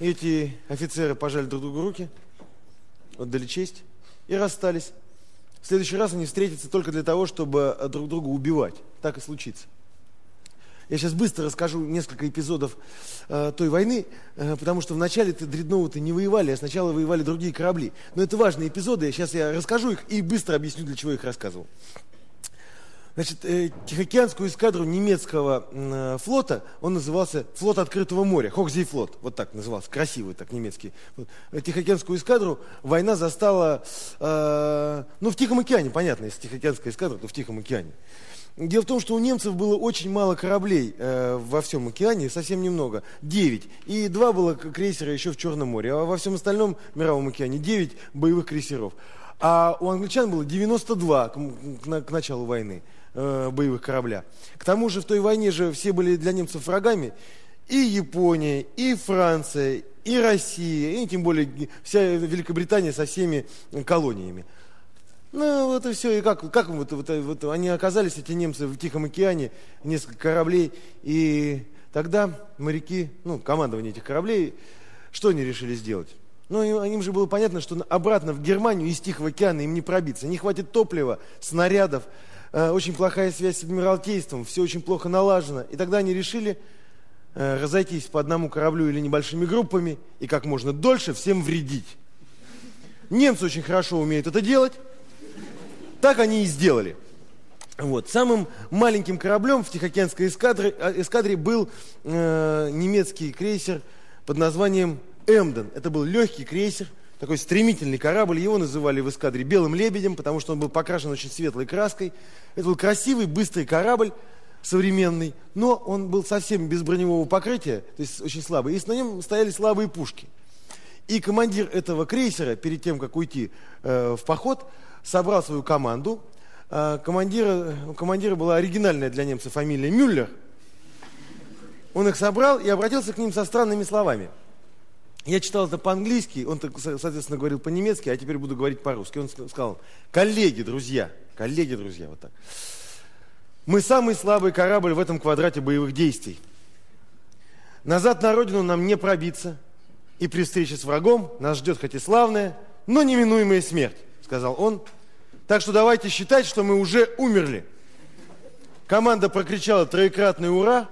Эти офицеры пожали друг другу руки, отдали честь и расстались. В следующий раз они встретятся только для того, чтобы друг друга убивать. Так и случится. Я сейчас быстро расскажу несколько эпизодов э, той войны, э, потому что вначале-то дредноуты не воевали, а сначала воевали другие корабли. Но это важные эпизоды, сейчас я расскажу их и быстро объясню, для чего их рассказывал. Значит, э, Тихоокеанскую эскадру немецкого э, флота, он назывался флот открытого моря, флот, вот так назывался, красивый так немецкий. Э, Тихоокеанскую эскадру война застала, э, ну, в Тихом океане, понятно, если Тихоокеанская эскадра, то в Тихом океане. Дело в том, что у немцев было очень мало кораблей э, во всем океане, совсем немного, девять. И два было крейсера еще в Черном море, а во всем остальном мировом океане девять боевых крейсеров. А у англичан было 92 к, к, к началу войны э, боевых корабля. К тому же в той войне же все были для немцев врагами. И Япония, и Франция, и Россия, и тем более вся Великобритания со всеми колониями. Ну, вот и все. И как, как вот, вот, вот, они оказались, эти немцы, в Тихом океане, несколько кораблей. И тогда моряки, ну, командование этих кораблей, что они решили сделать? Ну, им же было понятно, что обратно в Германию из Тихого океана им не пробиться. Не хватит топлива, снарядов, Э, очень плохая связь с Адмиралтейством, все очень плохо налажено. И тогда они решили э, разойтись по одному кораблю или небольшими группами и как можно дольше всем вредить. Немцы очень хорошо умеют это делать. Так они и сделали. Вот. Самым маленьким кораблем в Тихоокеанской эскадре, э, эскадре был э, немецкий крейсер под названием «Эмден». Это был легкий крейсер – такой стремительный корабль. Его называли в эскадре «Белым лебедем», потому что он был покрашен очень светлой краской. Это был красивый, быстрый корабль, современный, но он был совсем без броневого покрытия, то есть очень слабый. И на нем стояли слабые пушки. И командир этого крейсера, перед тем, как уйти э, в поход, собрал свою команду. Э, командира, у командира была оригинальная для немцев фамилия Мюллер. Он их собрал и обратился к ним со странными словами – я читал это по-английски, он, соответственно, говорил по-немецки, а теперь буду говорить по-русски. Он сказал, коллеги, друзья, коллеги, друзья, вот так. Мы самый слабый корабль в этом квадрате боевых действий. Назад на родину нам не пробиться. И при встрече с врагом нас ждет хоть и славная, но неминуемая смерть, сказал он. Так что давайте считать, что мы уже умерли. Команда прокричала троекратный «Ура!»,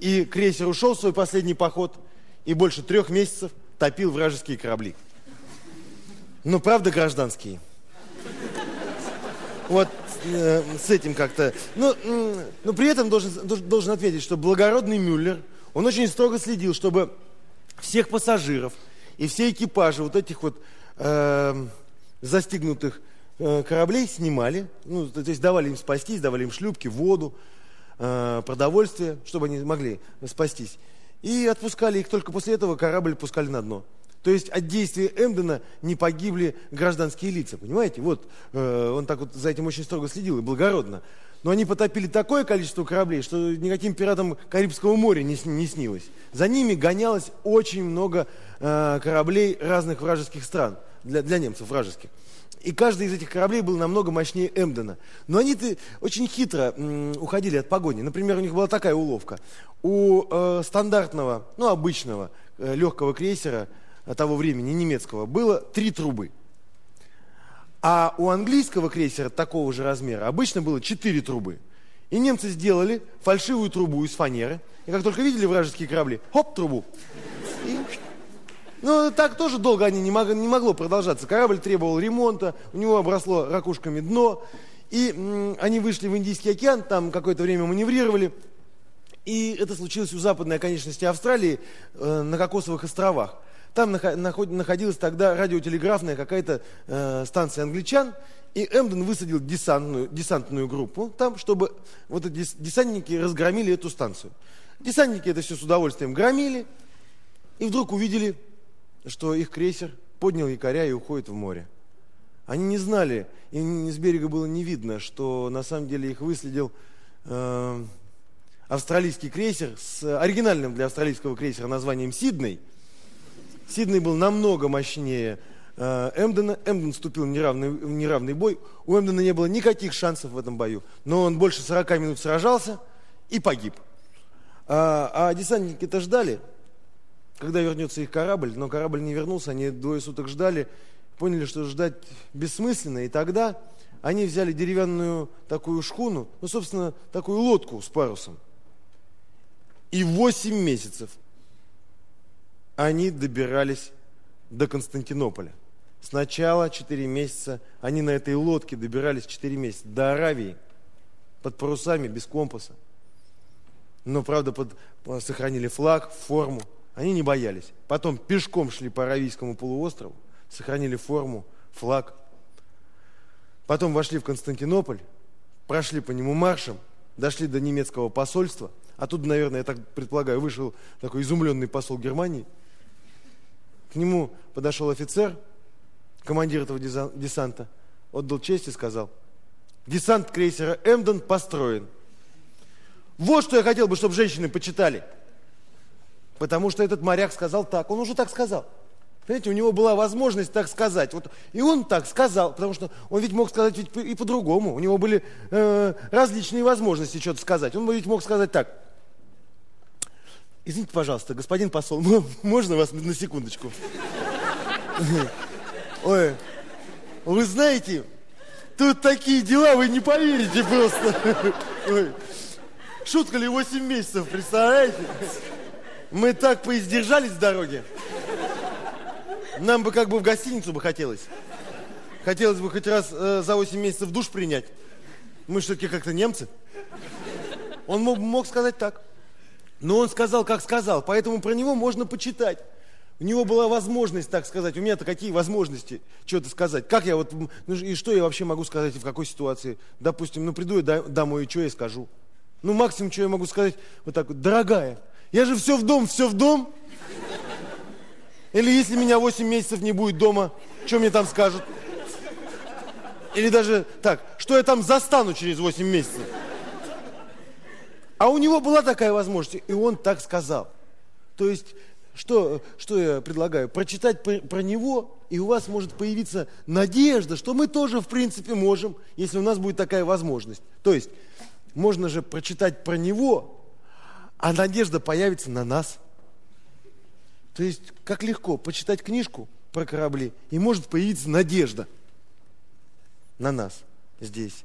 и крейсер ушел в свой последний поход – и больше трех месяцев топил вражеские корабли. Ну, правда, гражданские. Вот э, с этим как-то. Ну, э, но при этом должен, должен ответить, что благородный Мюллер, он очень строго следил, чтобы всех пассажиров и все экипажи вот этих вот э, застигнутых э, кораблей снимали, ну, то есть давали им спастись, давали им шлюпки, воду, э, продовольствие, чтобы они могли спастись. И отпускали их только после этого, корабль пускали на дно. То есть от действия Эмдена не погибли гражданские лица, понимаете? Вот э, он так вот за этим очень строго следил и благородно. Но они потопили такое количество кораблей, что никаким пиратам Карибского моря не, не снилось. За ними гонялось очень много э, кораблей разных вражеских стран, для, для немцев вражеских. И каждый из этих кораблей был намного мощнее Эмдена. Но они-то очень хитро м, уходили от погони. Например, у них была такая уловка. У э, стандартного, ну, обычного э, легкого крейсера того времени, немецкого, было три трубы. А у английского крейсера такого же размера обычно было четыре трубы. И немцы сделали фальшивую трубу из фанеры. И как только видели вражеские корабли, хоп, трубу. И ну, так тоже долго они не, мог, не могло продолжаться. Корабль требовал ремонта, у него обросло ракушками дно. И они вышли в Индийский океан, там какое-то время маневрировали. И это случилось у западной оконечности Австралии, э, на Кокосовых островах. Там находилась тогда радиотелеграфная какая-то э, станция англичан, и Эмден высадил десантную, десантную группу там, чтобы вот эти десантники разгромили эту станцию. Десантники это все с удовольствием громили, и вдруг увидели что их крейсер поднял якоря и уходит в море. Они не знали, и с берега было не видно, что на самом деле их выследил э, австралийский крейсер с оригинальным для австралийского крейсера названием «Сидней». Сидней был намного мощнее э, Эмдена. Эмден вступил в неравный, в неравный бой. У Эмдена не было никаких шансов в этом бою. Но он больше 40 минут сражался и погиб. А, а десантники-то ждали, когда вернется их корабль, но корабль не вернулся, они двое суток ждали, поняли, что ждать бессмысленно, и тогда они взяли деревянную такую шхуну, ну, собственно, такую лодку с парусом. И восемь месяцев они добирались до Константинополя. Сначала 4 месяца, они на этой лодке добирались 4 месяца до Аравии, под парусами, без компаса. Но, правда, под, сохранили флаг, форму. Они не боялись. Потом пешком шли по Аравийскому полуострову, сохранили форму, флаг. Потом вошли в Константинополь, прошли по нему маршем, дошли до немецкого посольства. Оттуда, наверное, я так предполагаю, вышел такой изумленный посол Германии. К нему подошел офицер, командир этого десанта, отдал честь и сказал, десант крейсера «Эмден» построен. Вот что я хотел бы, чтобы женщины почитали. Потому что этот моряк сказал так, он уже так сказал. Понимаете, у него была возможность так сказать. Вот, и он так сказал, потому что он ведь мог сказать ведь и по-другому. У него были э, различные возможности что-то сказать. Он ведь мог сказать так. Извините, пожалуйста, господин посол, можно вас на секундочку? Ой, вы знаете, тут такие дела, вы не поверите просто. Ой, шутка ли 8 месяцев, представляете? Мы так поиздержались с дороги. Нам бы как бы в гостиницу бы хотелось. Хотелось бы хоть раз э, за 8 месяцев душ принять. Мы все-таки как-то немцы. Он мог, мог сказать так. Но он сказал, как сказал. Поэтому про него можно почитать. У него была возможность, так сказать. У меня-то какие возможности что-то сказать? Как я вот, ну и что я вообще могу сказать и в какой ситуации? Допустим, ну приду я домой, и что я скажу? Ну максимум, что я могу сказать, вот так вот, дорогая, я же все в дом, все в дом. Или если меня 8 месяцев не будет дома, что мне там скажут? Или даже так, что я там застану через 8 месяцев? А у него была такая возможность, и он так сказал. То есть, что, что я предлагаю? Прочитать про, про него, и у вас может появиться надежда, что мы тоже, в принципе, можем, если у нас будет такая возможность. То есть, можно же прочитать про него, а надежда появится на нас. То есть, как легко почитать книжку про корабли, и может появиться надежда на нас здесь.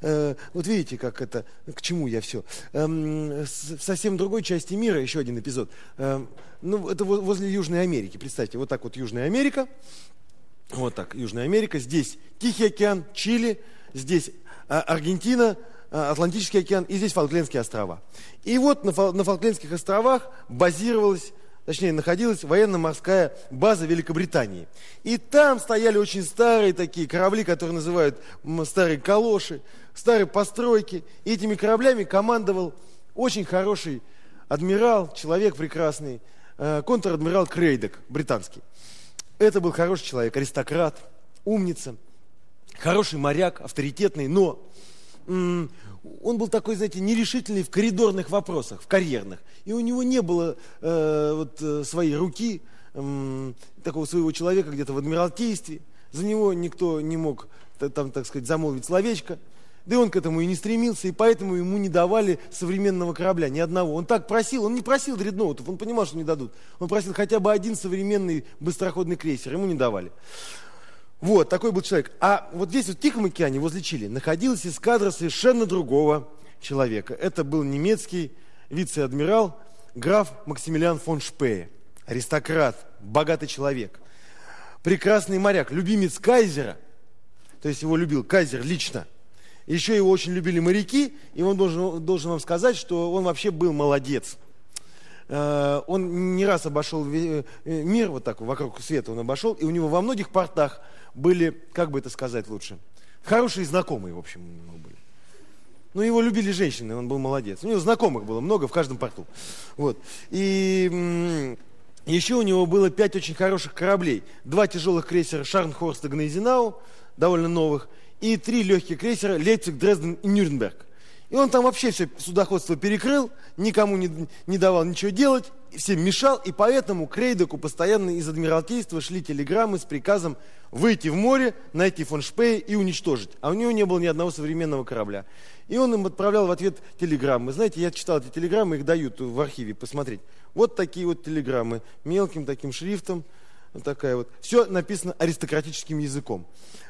Э, вот видите, как это, к чему я все. Эм, в совсем другой части мира, еще один эпизод. Эм, ну, это возле Южной Америки. Представьте, вот так вот Южная Америка. Вот так, Южная Америка. Здесь Тихий океан, Чили. Здесь а, Аргентина, а, Атлантический океан. И здесь Фолклендские острова. И вот на Фолклендских островах базировалась точнее, находилась военно-морская база Великобритании. И там стояли очень старые такие корабли, которые называют старые калоши, старые постройки. И этими кораблями командовал очень хороший адмирал, человек прекрасный, э, контр-адмирал Крейдек, британский. Это был хороший человек, аристократ, умница, хороший моряк, авторитетный, но он был такой, знаете, нерешительный в коридорных вопросах, в карьерных. И у него не было э, вот, э, своей руки, э, такого своего человека где-то в Адмиралтействе. За него никто не мог, там, так сказать, замолвить словечко. Да и он к этому и не стремился, и поэтому ему не давали современного корабля, ни одного. Он так просил, он не просил дредноутов, он понимал, что не дадут. Он просил хотя бы один современный быстроходный крейсер, ему не давали. Вот, такой был человек. А вот здесь, вот в Тихом океане, возле Чили, находилась эскадра совершенно другого человека. Это был немецкий вице-адмирал граф Максимилиан фон Шпее. Аристократ, богатый человек. Прекрасный моряк, любимец кайзера. То есть его любил кайзер лично. Еще его очень любили моряки, и он должен, должен вам сказать, что он вообще был молодец. Э, он не раз обошел э, мир, вот так вокруг света он обошел, и у него во многих портах были, как бы это сказать лучше, хорошие знакомые, в общем, у него были. Ну, его любили женщины, он был молодец. У него знакомых было много в каждом порту. Вот. И еще у него было пять очень хороших кораблей. Два тяжелых крейсера Шарнхорст и Гнейзенау, довольно новых, и три легких крейсера Лейпциг, Дрезден и Нюрнберг. И он там вообще все судоходство перекрыл, никому не, не давал ничего делать, всем мешал, и поэтому к Рейдеку постоянно из Адмиралтейства шли телеграммы с приказом выйти в море, найти фон Шпея и уничтожить. А у него не было ни одного современного корабля. И он им отправлял в ответ телеграммы. Знаете, я читал эти телеграммы, их дают в архиве посмотреть. Вот такие вот телеграммы, мелким таким шрифтом, такая вот. Все написано аристократическим языком.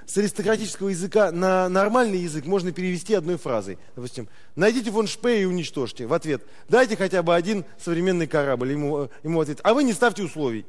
С аристократического языка на нормальный язык можно перевести одной фразой. Допустим, найдите фон Шпея и уничтожьте. В ответ, дайте хотя бы один современный корабль. Ему, ему ответ, а вы не ставьте условий.